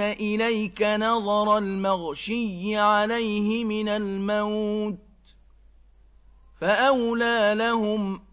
إليك نظر المغشي عليه من الموت فأولى لهم